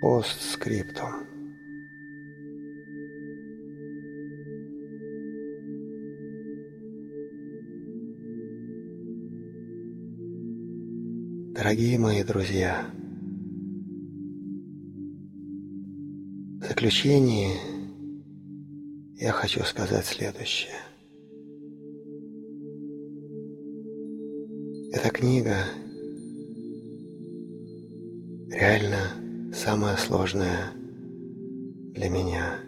Постскриптум. Дорогие мои друзья, в заключение я хочу сказать следующее. Эта книга реально самая сложная для меня.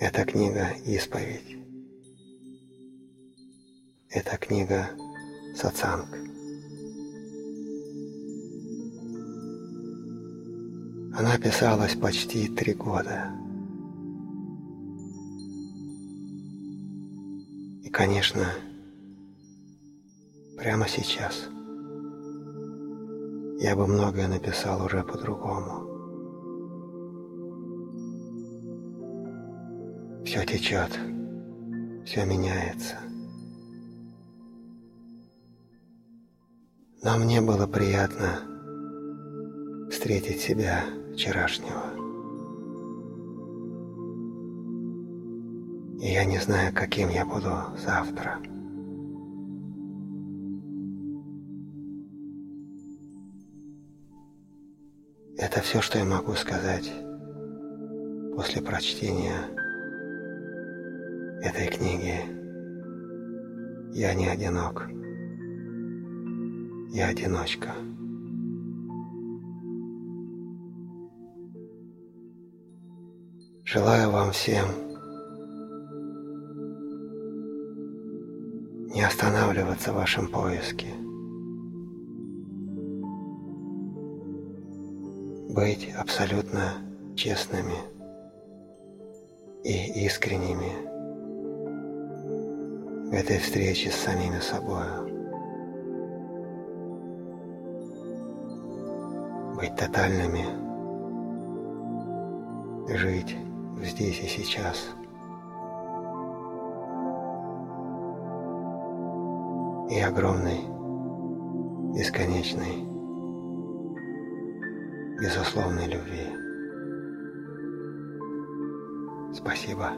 Эта книга «Исповедь». Эта книга «Сатсанг». Она писалась почти три года. И, конечно, прямо сейчас я бы многое написал уже по-другому. Все течет, все меняется. Но мне было приятно встретить себя вчерашнего. И я не знаю, каким я буду завтра. Это все, что я могу сказать после прочтения этой книги. Я не одинок. Я одиночка. Желаю вам всем не останавливаться в вашем поиске. Быть абсолютно честными и искренними в этой встрече с самими собой. Быть тотальными, жить здесь и сейчас. И огромный, бесконечный, безусловной любви. Спасибо.